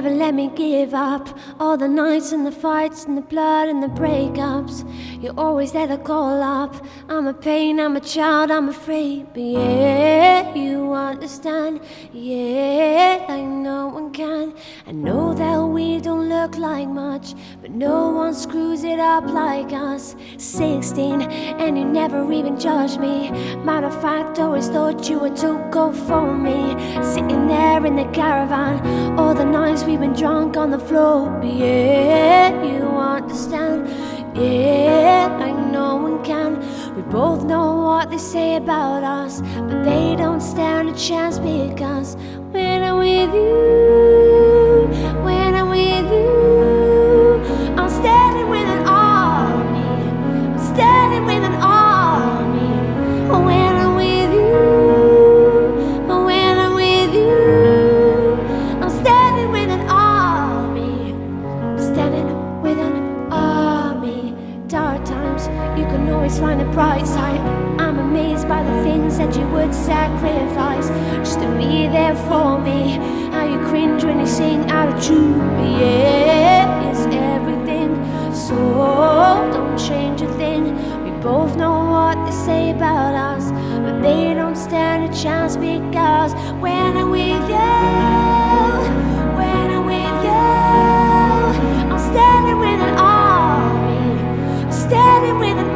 never let me give up. All the nights and the fights and the blood and the breakups. You're always there to call up. I'm a pain, I'm a child, I'm afraid. But yeah, you understand. Yeah, like no one can. I know that we look like much, but no one screws it up like us. 16, and you never even judged me. Matter of fact, always thought you were too cold for me. Sitting there in the caravan, all the nights we've been drunk on the floor. But yeah, you understand. Yeah, like no one can. We both know what they say about us, but they don't stand a chance because when I'm with you, Dark times, you can always find the bright side. I'm amazed by the things that you would sacrifice just to be there for me. How you cringe when you sing out of tune. Yeah, it's everything. So don't change a thing. We both know what they say about us, but they don't stand a chance because when you. staring with